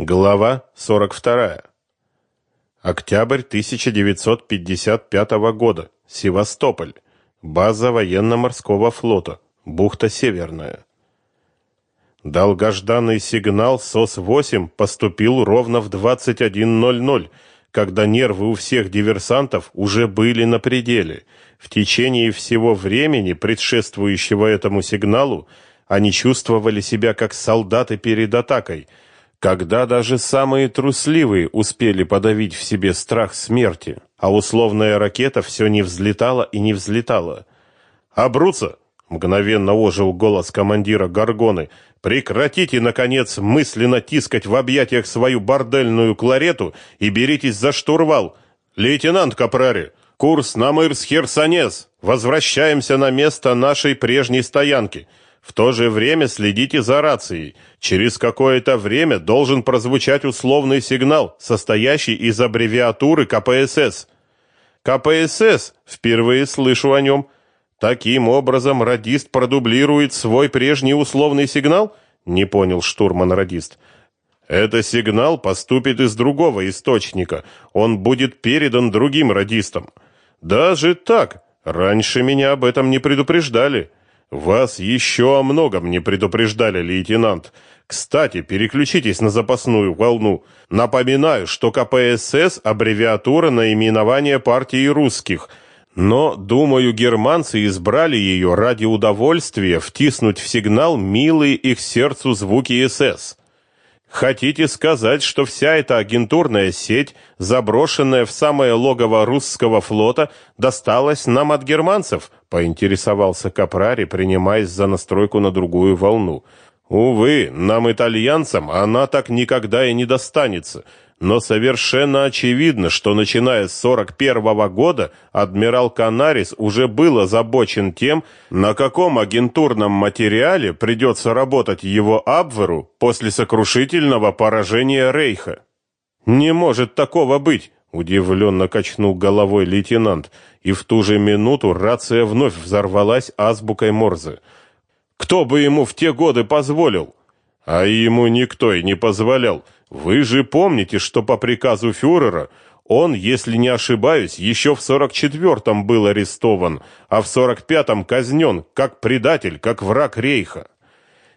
Глава 42. Октябрь 1955 года. Севастополь. База военно-морского флота. Бухта Северная. Долгожданный сигнал СОС-8 поступил ровно в 21:00, когда нервы у всех диверсантов уже были на пределе. В течение всего времени, предшествующего этому сигналу, они чувствовали себя как солдаты перед атакой – когда даже самые трусливые успели подавить в себе страх смерти, а условная ракета все не взлетала и не взлетала. «Абруца!» — мгновенно ожил голос командира Гаргоны. «Прекратите, наконец, мысленно тискать в объятиях свою бордельную кларету и беритесь за штурвал! Лейтенант Капрари, курс на Мырс-Херсонес! Возвращаемся на место нашей прежней стоянки!» В то же время следите за рацией. Через какое-то время должен прозвучать условный сигнал, состоящий из аббревиатуры КПСС. КПСС, впервые слышу о нем. Таким образом радист продублирует свой прежний условный сигнал? Не понял штурман-радист. Это сигнал поступит из другого источника. Он будет передан другим радистам. Даже так? Раньше меня об этом не предупреждали. Вас еще о многом не предупреждали, лейтенант. Кстати, переключитесь на запасную волну. Напоминаю, что КПСС аббревиатура наименования партии русских. Но, думаю, германцы избрали ее ради удовольствия втиснуть в сигнал милые их сердцу звуки СС. Хотите сказать, что вся эта агентурная сеть, заброшенная в самое логово русского флота, досталась нам от германцев? поинтересовался Капрари, принимаясь за настройку на другую волну. Увы, нам итальянцам она так никогда и не достанется но совершенно очевидно, что начиная с 41 -го года адмирал Канарис уже был озабочен тем, на каком агентурном материале придется работать его Абверу после сокрушительного поражения Рейха. «Не может такого быть!» — удивленно качнул головой лейтенант, и в ту же минуту рация вновь взорвалась азбукой Морзе. «Кто бы ему в те годы позволил?» «А ему никто и не позволял!» Вы же помните, что по приказу фюрера он, если не ошибаюсь, еще в 44-м был арестован, а в 45-м казнен, как предатель, как враг рейха.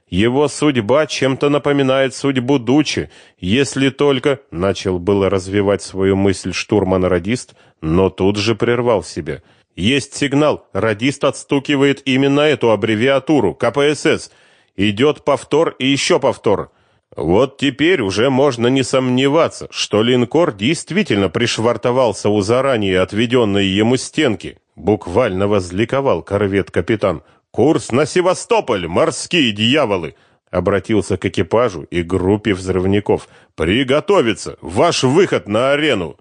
Его судьба чем-то напоминает судьбу Дучи, если только начал было развивать свою мысль штурман-радист, но тут же прервал себя. Есть сигнал, радист отстукивает именно эту аббревиатуру КПСС. Идет повтор и еще повтор. Вот теперь уже можно не сомневаться, что линкор действительно пришвартовался у заранее отведенной ему стенки. Буквально возликовал корвет-капитан. «Курс на Севастополь, морские дьяволы!» Обратился к экипажу и группе взрывников. «Приготовиться! Ваш выход на арену!»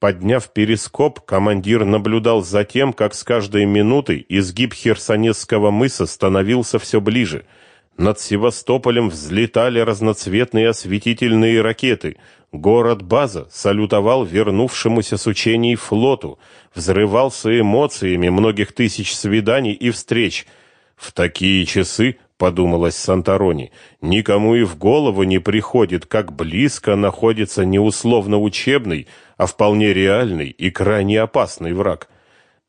Подняв перископ, командир наблюдал за тем, как с каждой минутой изгиб Херсонесского мыса становился все ближе – над Севастополем взлетали разноцветные осветительные ракеты. Город-база салютовал вернувшемуся с учений флоту, взрывался эмоциями многих тысяч свиданий и встреч. В такие часы, подумалось Санторони, никому и в голову не приходит, как близко находится не условно учебный, а вполне реальный и крайне опасный враг.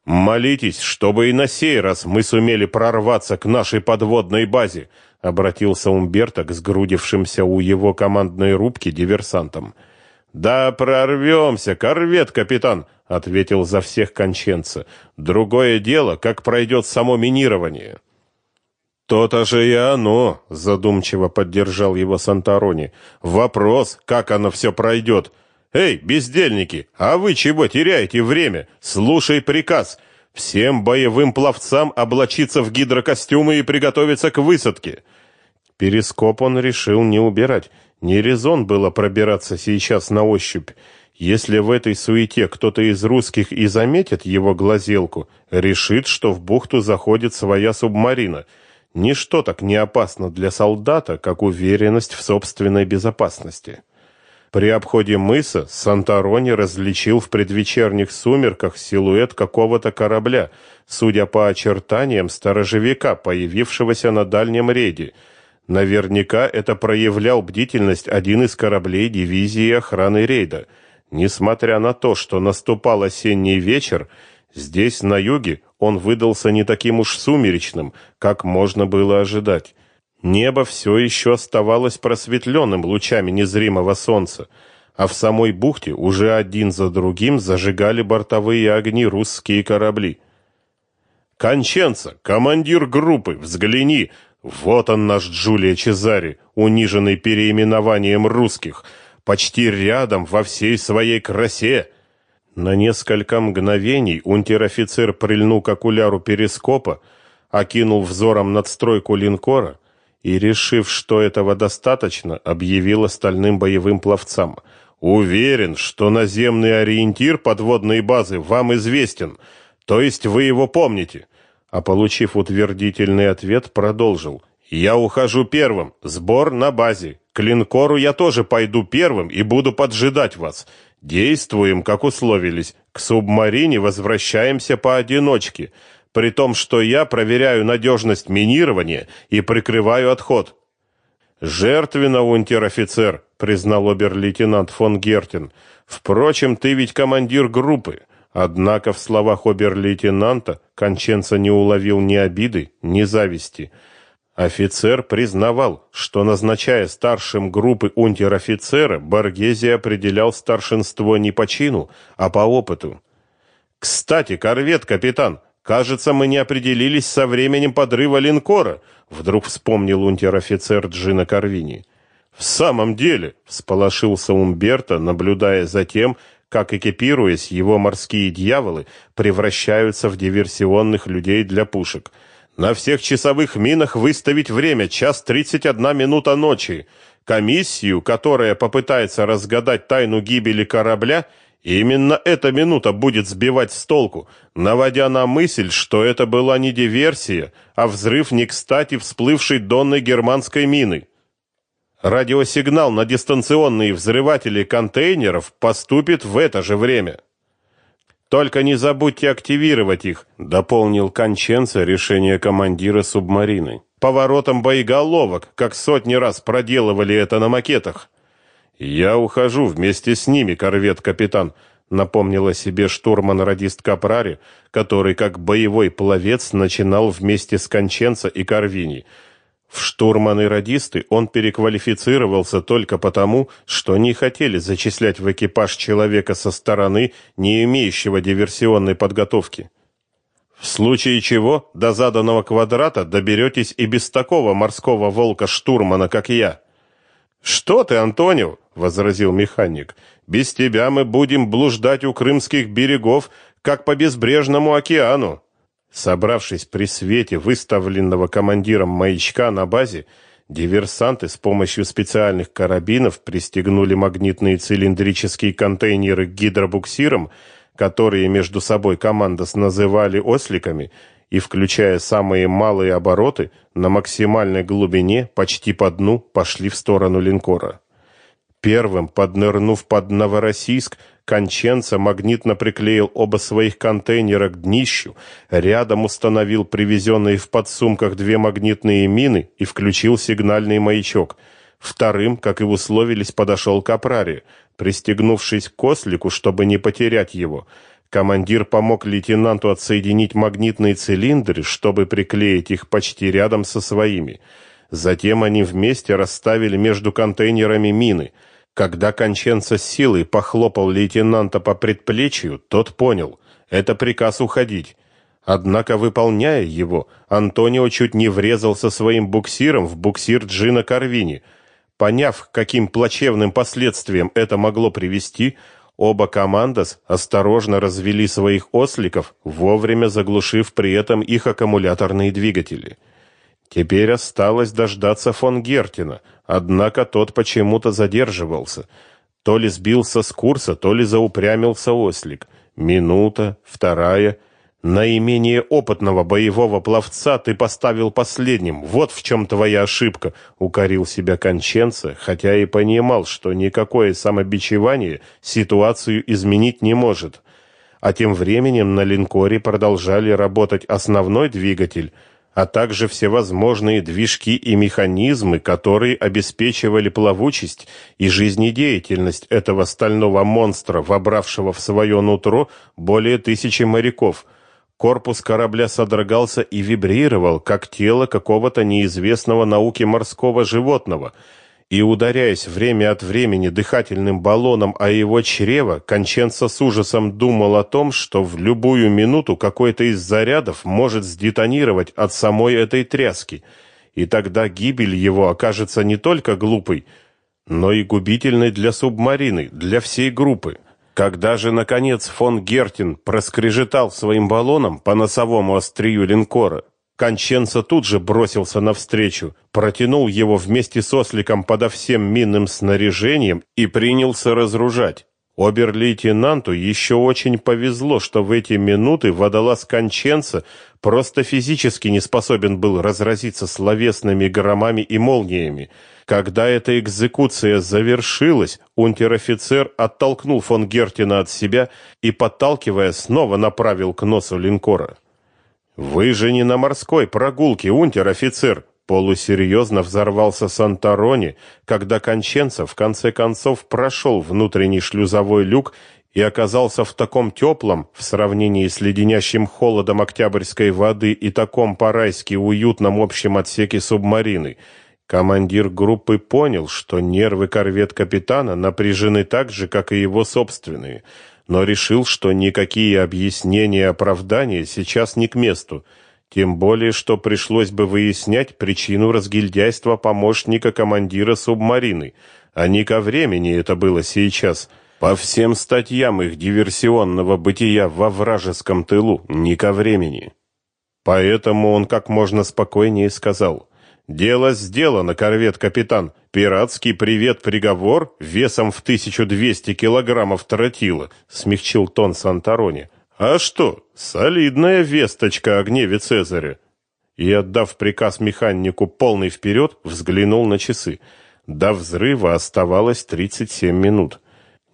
Молитесь, чтобы и на сей раз мы сумели прорваться к нашей подводной базе, обратился Умберто к сгрудившимся у его командной рубки диверсантам. Да прорвемся, корвет, капитан, ответил за всех Конченца. Другое дело, как пройдет само минирование. То-то же и оно, задумчиво поддержал его Санторони. Вопрос, как оно все пройдет. Эй, бездельники, а вы чего теряете время? Слушай приказ. Всем боевым пловцам облачиться в гидрокостюмы и приготовиться к высадке. Перископ он решил не убирать. Не резон было пробираться сейчас на ощупь. Если в этой суете кто-то из русских и заметит его глазелку, решит, что в бухту заходит своя субмарина. Ничто так не опасно для солдата, как уверенность в собственной безопасности. При обходе мыса Санторони различил в предвечерних сумерках силуэт какого-то корабля, судя по очертаниям сторожевика, появившегося на дальнем рейде. Наверняка это проявлял бдительность один из кораблей дивизии охраны рейда. Несмотря на то, что наступал осенний вечер, здесь, на юге, он выдался не таким уж сумеречным, как можно было ожидать. Небо все еще оставалось просветленным лучами незримого солнца, а в самой бухте уже один за другим зажигали бортовые огни русские корабли. «Конченца, командир группы, взгляни!» Вот он наш Джулия Чезари, униженный переименованием русских, почти рядом во всей своей красе. На несколько мгновений унтер-офицер прильнул к окуляру перископа, окинул взором надстройку линкора и, решив, что этого достаточно, объявил остальным боевым пловцам: "Уверен, что наземный ориентир подводной базы вам известен, то есть вы его помните" а получив утвердительный ответ, продолжил: "Я ухожу первым. Сбор на базе. К линкору я тоже пойду первым и буду поджидать вас. Действуем, как условились. К субмарине возвращаемся поодиночке, при том, что я проверяю надежность минирования и прикрываю отход". Жертвенно, унтер-офицер, признал обер-лейтенант фон Гертин. Впрочем, ты ведь командир группы. Однако в словах обер-лейтенанта Конченца не уловил ни обиды, ни зависти. Офицер признавал, что назначая старшим группы унтер-офицера, Боргезия определял старшинство не по чину, а по опыту. Кстати, корвет, капитан, кажется, мы не определились со временем подрыва линкора, вдруг вспомнил унтер-офицер Джина Карвини. В самом деле, всполошился Умберто, наблюдая за тем, как экипируясь, его морские дьяволы превращаются в диверсионных людей для пушек. На всех часовых минах выставить время час 31 минута ночи. Комиссию, которая попытается разгадать тайну гибели корабля, именно эта минута будет сбивать с толку, наводя на мысль, что это была не диверсия, а взрыв не кстати всплывшей донной германской мины. Радиосигнал на дистанционные взрыватели контейнеров поступит в это же время. Только не забудьте активировать их, дополнил Конченца решение командира субмарины. Поворотом боеголовок, как сотни раз проделывали это на макетах. Я ухожу вместе с ними, корвет-капитан, напомнила себе штурман-радист Капрари, который как боевой пловец начинал вместе с Конченца и Карвини – в штурманы-радисты он переквалифицировался только потому, что не хотели зачислять в экипаж человека со стороны, не имеющего диверсионной подготовки. В случае чего до заданного квадрата доберетесь и без такого морского волка-штурмана, как я. Что ты, Антонио, возразил механик. Без тебя мы будем блуждать у крымских берегов, как по безбрежному океану. Собравшись при свете выставленного командиром маячка на базе, диверсанты с помощью специальных карабинов пристегнули магнитные цилиндрические контейнеры к гидробуксирам, которые между собой командос называли осликами, и, включая самые малые обороты, на максимальной глубине, почти по дну, пошли в сторону линкора. Первым, поднырнув под Новороссийск, Конченца магнитно приклеил оба своих контейнера к днищу, рядом установил привезенные в подсумках две магнитные мины и включил сигнальный маячок. Вторым, как и условились, подошел Капрари, пристегнувшись к ослику, чтобы не потерять его. Командир помог лейтенанту отсоединить магнитные цилиндры, чтобы приклеить их почти рядом со своими. Затем они вместе расставили между контейнерами мины – когда Конченца с силой похлопал лейтенанта по предплечью, тот понял — это приказ уходить. Однако, выполняя его, Антонио чуть не врезался своим буксиром в буксир Джина Карвини. Поняв, каким плачевным последствиям это могло привести, оба командос осторожно развели своих осликов, вовремя заглушив при этом их аккумуляторные двигатели. Теперь осталось дождаться фон Гертина, однако тот почему-то задерживался. То ли сбился с курса, то ли заупрямился ослик. Минута, вторая. Наименее опытного боевого пловца ты поставил последним. Вот в чем твоя ошибка, укорил себя Конченца, хотя и понимал, что никакое самобичевание ситуацию изменить не может. А тем временем на линкоре продолжали работать основной двигатель, а также всевозможные движки и механизмы, которые обеспечивали плавучесть и жизнедеятельность этого стального монстра, вобравшего в свое нутро более тысячи моряков. Корпус корабля содрогался и вибрировал, как тело какого-то неизвестного науке морского животного – и, ударяясь время от времени дыхательным баллоном о его чрево, Конченца с ужасом думал о том, что в любую минуту какой-то из зарядов может сдетонировать от самой этой тряски, и тогда гибель его окажется не только глупой, но и губительной для субмарины, для всей группы. Когда же, наконец, фон Гертин проскрежетал своим баллоном по носовому острию линкора, Конченца тут же бросился навстречу, протянул его вместе с осликом подо всем минным снаряжением и принялся разоружать. Обер-лейтенанту еще очень повезло, что в эти минуты водолаз Конченца просто физически не способен был разразиться словесными громами и молниями. Когда эта экзекуция завершилась, унтер-офицер оттолкнул фон Гертина от себя и, подталкивая, снова направил к носу линкора. Вы же не на морской прогулке, унтер-офицер, полусерьезно взорвался Санторони, когда Конченцев в конце концов прошел внутренний шлюзовой люк и оказался в таком теплом, в сравнении с леденящим холодом октябрьской воды и таком по-райски уютном общем отсеке субмарины. Командир группы понял, что нервы корвет-капитана напряжены так же, как и его собственные – но решил, что никакие объяснения и оправдания сейчас не к месту, тем более, что пришлось бы выяснять причину разгильдяйства помощника командира субмарины, а не ко времени это было сейчас. По всем статьям их диверсионного бытия во вражеском тылу, не ко времени. Поэтому он как можно спокойнее сказал: "Дело сделано, корвет-капитан. Пиратский привет-приговор весом в 1200 килограммов тротила, смягчил тон Санторони. А что, солидная весточка о Цезаря. И, отдав приказ механику полный вперед, взглянул на часы. До взрыва оставалось 37 минут.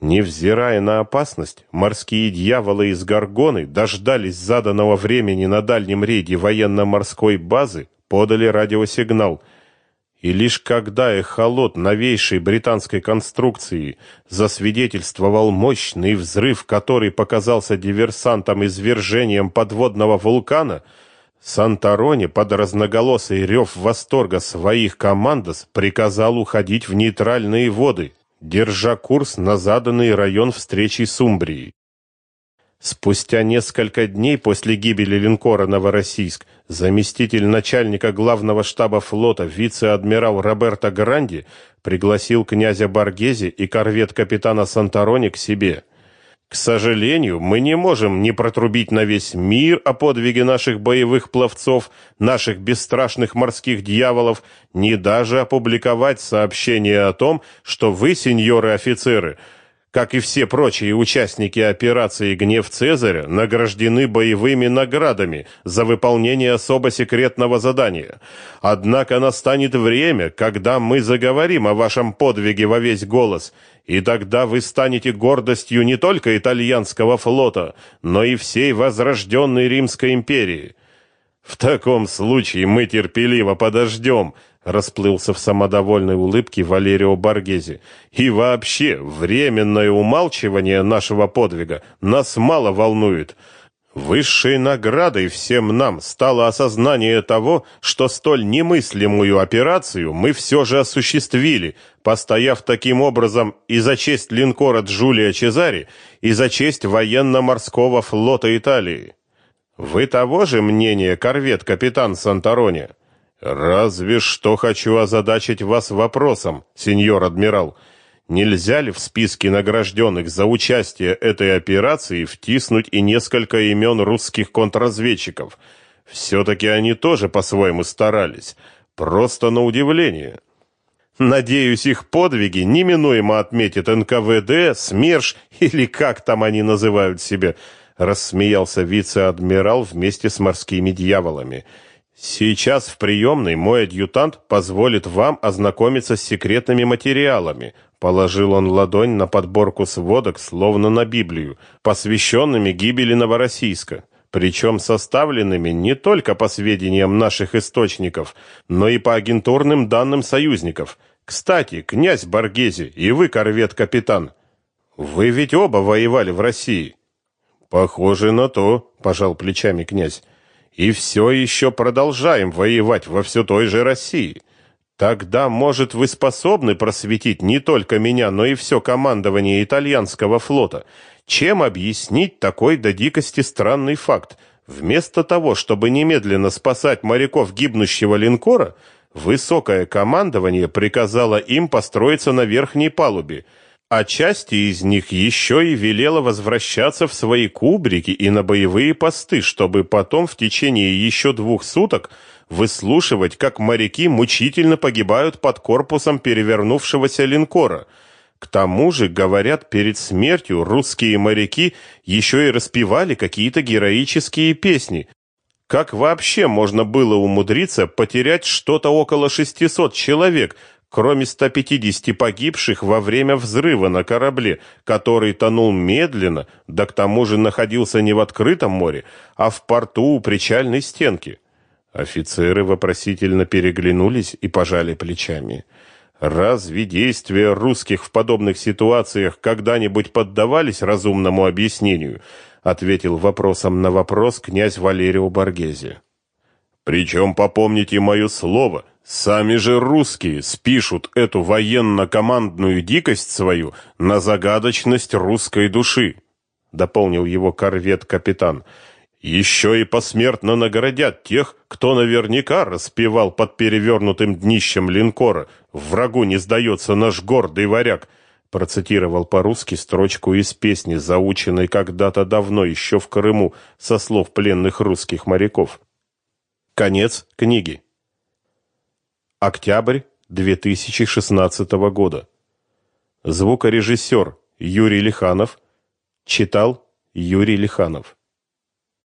Невзирая на опасность, морские дьяволы из Гаргоны дождались заданного времени на дальнем рейде военно-морской базы, подали радиосигнал — и лишь когда эхолот новейшей британской конструкции засвидетельствовал мощный взрыв, который показался диверсантам извержением подводного вулкана, Санторони под разноголосый рев восторга своих командос приказал уходить в нейтральные воды, держа курс на заданный район встречи с Умбрией. Спустя несколько дней после гибели линкора «Новороссийск» заместитель начальника главного штаба флота вице-адмирал Роберто Гранди пригласил князя Баргези и корвет капитана Санторони к себе. К сожалению, мы не можем не протрубить на весь мир о подвиге наших боевых пловцов, наших бесстрашных морских дьяволов, ни даже опубликовать сообщение о том, что вы, сеньоры офицеры, как и все прочие участники операции «Гнев Цезаря», награждены боевыми наградами за выполнение особо секретного задания. Однако настанет время, когда мы заговорим о вашем подвиге во весь голос, и тогда вы станете гордостью не только итальянского флота, но и всей возрожденной Римской империи. В таком случае мы терпеливо подождем, расплылся в самодовольной улыбке Валерио Баргези. И вообще, временное умалчивание нашего подвига нас мало волнует. Высшей наградой всем нам стало осознание того, что столь немыслимую операцию мы все же осуществили, постояв таким образом и за честь линкора Джулия Чезари, и за честь военно-морского флота Италии. Вы того же мнения, корвет капитан Санторони? Разве что хочу озадачить вас вопросом, сеньор адмирал. Нельзя ли в списке награжденных за участие этой операции втиснуть и несколько имен русских контрразведчиков? Все-таки они тоже по-своему старались. Просто на удивление. Надеюсь, их подвиги неминуемо отметит НКВД, СМЕРШ или как там они называют себя, рассмеялся вице-адмирал вместе с морскими дьяволами. Сейчас в приемной мой адъютант позволит вам ознакомиться с секретными материалами. Положил он ладонь на подборку сводок, словно на Библию, посвященными гибели Новороссийска. причем составленными не только по сведениям наших источников, но и по агентурным данным союзников. Кстати, князь Баргези и вы, корвет-капитан, вы ведь оба воевали в России. Похоже на то, пожал плечами князь. И все еще продолжаем воевать во все той же России. Тогда, может, вы способны просветить не только меня, но и все командование итальянского флота. Чем объяснить такой до дикости странный факт? Вместо того, чтобы немедленно спасать моряков гибнущего линкора, высокое командование приказало им построиться на верхней палубе, а части из них еще и велело возвращаться в свои кубрики и на боевые посты, чтобы потом в течение еще двух суток выслушивать, как моряки мучительно погибают под корпусом перевернувшегося линкора. К тому же, говорят, перед смертью русские моряки еще и распевали какие-то героические песни. Как вообще можно было умудриться потерять что-то около 600 человек, кроме 150 погибших во время взрыва на корабле, который тонул медленно, да к тому же находился не в открытом море, а в порту у причальной стенки? Офицеры вопросительно переглянулись и пожали плечами. Разве действия русских в подобных ситуациях когда-нибудь поддавались разумному объяснению? ответил вопросом на вопрос князь Валерио Боргезе. Причем попомните мое слово, сами же русские спишут эту военно-командную дикость свою на загадочность русской души, дополнил его корвет-капитан. Еще и посмертно наградят тех, кто наверняка распевал под перевернутым днищем линкора «Врагу не сдается наш гордый варяг», процитировал по-русски строчку из песни, заученной когда-то давно еще в Крыму со слов пленных русских моряков. Конец книги. Октябрь 2016 года. Звукорежиссер Юрий Лиханов читал Юрий Лиханов.